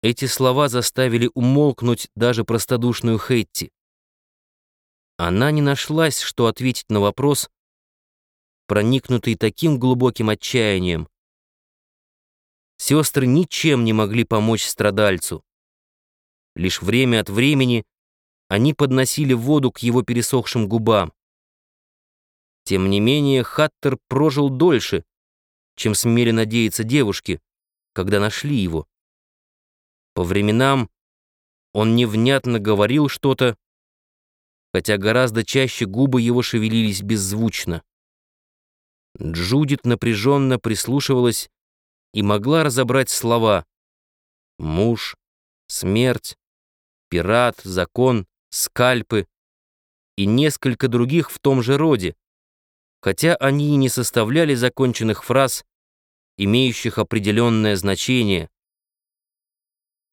Эти слова заставили умолкнуть даже простодушную Хетти. Она не нашлась, что ответить на вопрос, проникнутый таким глубоким отчаянием. Сестры ничем не могли помочь страдальцу. Лишь время от времени они подносили воду к его пересохшим губам. Тем не менее, Хаттер прожил дольше, чем смели надеяться девушки, когда нашли его. По временам он невнятно говорил что-то, хотя гораздо чаще губы его шевелились беззвучно. Джудит напряженно прислушивалась и могла разобрать слова «муж», «смерть», «пират», «закон», «скальпы» и несколько других в том же роде, хотя они и не составляли законченных фраз, имеющих определенное значение.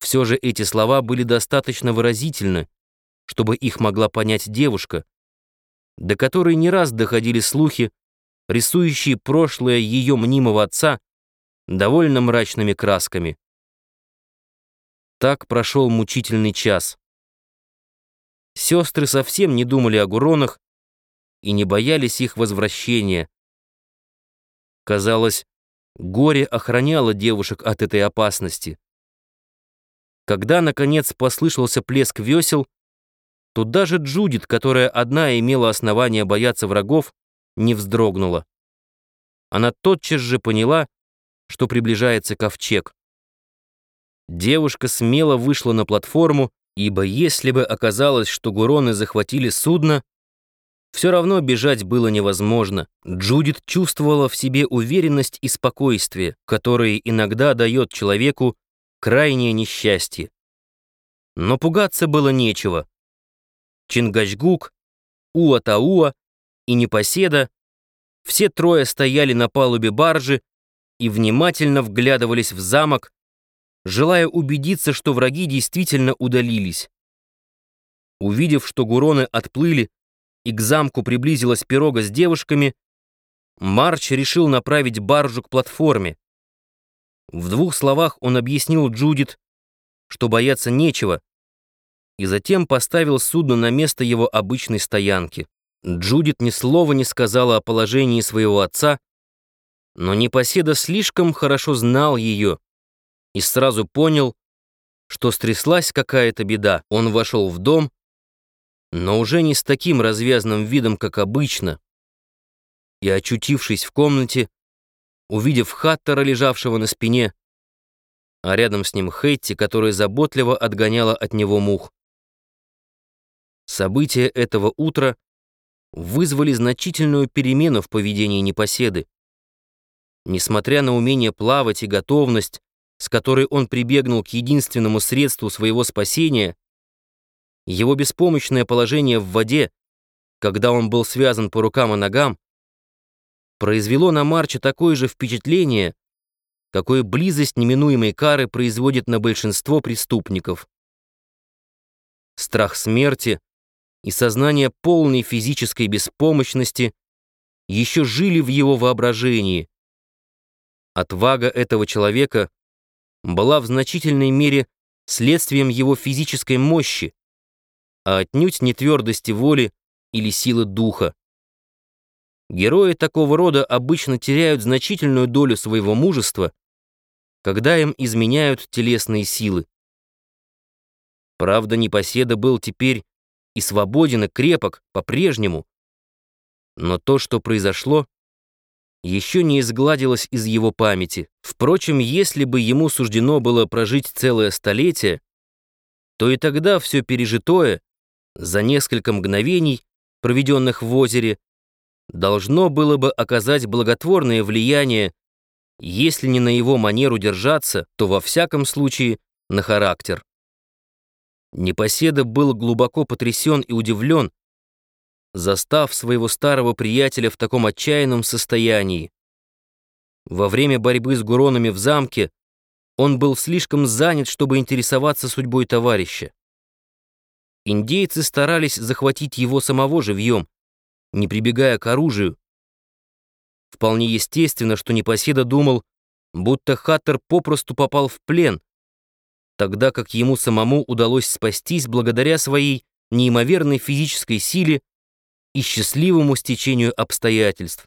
Все же эти слова были достаточно выразительны, чтобы их могла понять девушка, до которой не раз доходили слухи, рисующие прошлое ее мнимого отца довольно мрачными красками. Так прошел мучительный час. Сестры совсем не думали о Гуронах и не боялись их возвращения. Казалось, горе охраняло девушек от этой опасности. Когда, наконец, послышался плеск весел, то даже Джудит, которая одна имела основания бояться врагов, не вздрогнула. Она тотчас же поняла, что приближается ковчег. Девушка смело вышла на платформу, ибо если бы оказалось, что гуроны захватили судно, все равно бежать было невозможно. Джудит чувствовала в себе уверенность и спокойствие, которые иногда дает человеку крайнее несчастье. Но пугаться было нечего. Чингачгук, Уатауа и Непоседа все трое стояли на палубе баржи и внимательно вглядывались в замок, желая убедиться, что враги действительно удалились. Увидев, что гуроны отплыли и к замку приблизилась пирога с девушками, Марч решил направить баржу к платформе. В двух словах он объяснил Джудит, что бояться нечего, и затем поставил судно на место его обычной стоянки. Джудит ни слова не сказала о положении своего отца, но Непоседа слишком хорошо знал ее и сразу понял, что стряслась какая-то беда. Он вошел в дом, но уже не с таким развязным видом, как обычно, и, очутившись в комнате, увидев Хаттера, лежавшего на спине, а рядом с ним Хэтти, которая заботливо отгоняла от него мух. События этого утра вызвали значительную перемену в поведении непоседы. Несмотря на умение плавать и готовность, с которой он прибегнул к единственному средству своего спасения, его беспомощное положение в воде, когда он был связан по рукам и ногам, произвело на Марча такое же впечатление, какое близость неминуемой кары производит на большинство преступников. Страх смерти и сознание полной физической беспомощности еще жили в его воображении. Отвага этого человека была в значительной мере следствием его физической мощи, а отнюдь не твердости воли или силы духа. Герои такого рода обычно теряют значительную долю своего мужества, когда им изменяют телесные силы. Правда, Непоседа был теперь и свободен и крепок по-прежнему, но то, что произошло, еще не изгладилось из его памяти. Впрочем, если бы ему суждено было прожить целое столетие, то и тогда все пережитое за несколько мгновений, проведенных в озере, должно было бы оказать благотворное влияние, если не на его манеру держаться, то во всяком случае на характер. Непоседа был глубоко потрясен и удивлен, застав своего старого приятеля в таком отчаянном состоянии. Во время борьбы с гуронами в замке он был слишком занят, чтобы интересоваться судьбой товарища. Индейцы старались захватить его самого живьем, не прибегая к оружию. Вполне естественно, что Непоседа думал, будто Хаттер попросту попал в плен, тогда как ему самому удалось спастись благодаря своей неимоверной физической силе и счастливому стечению обстоятельств.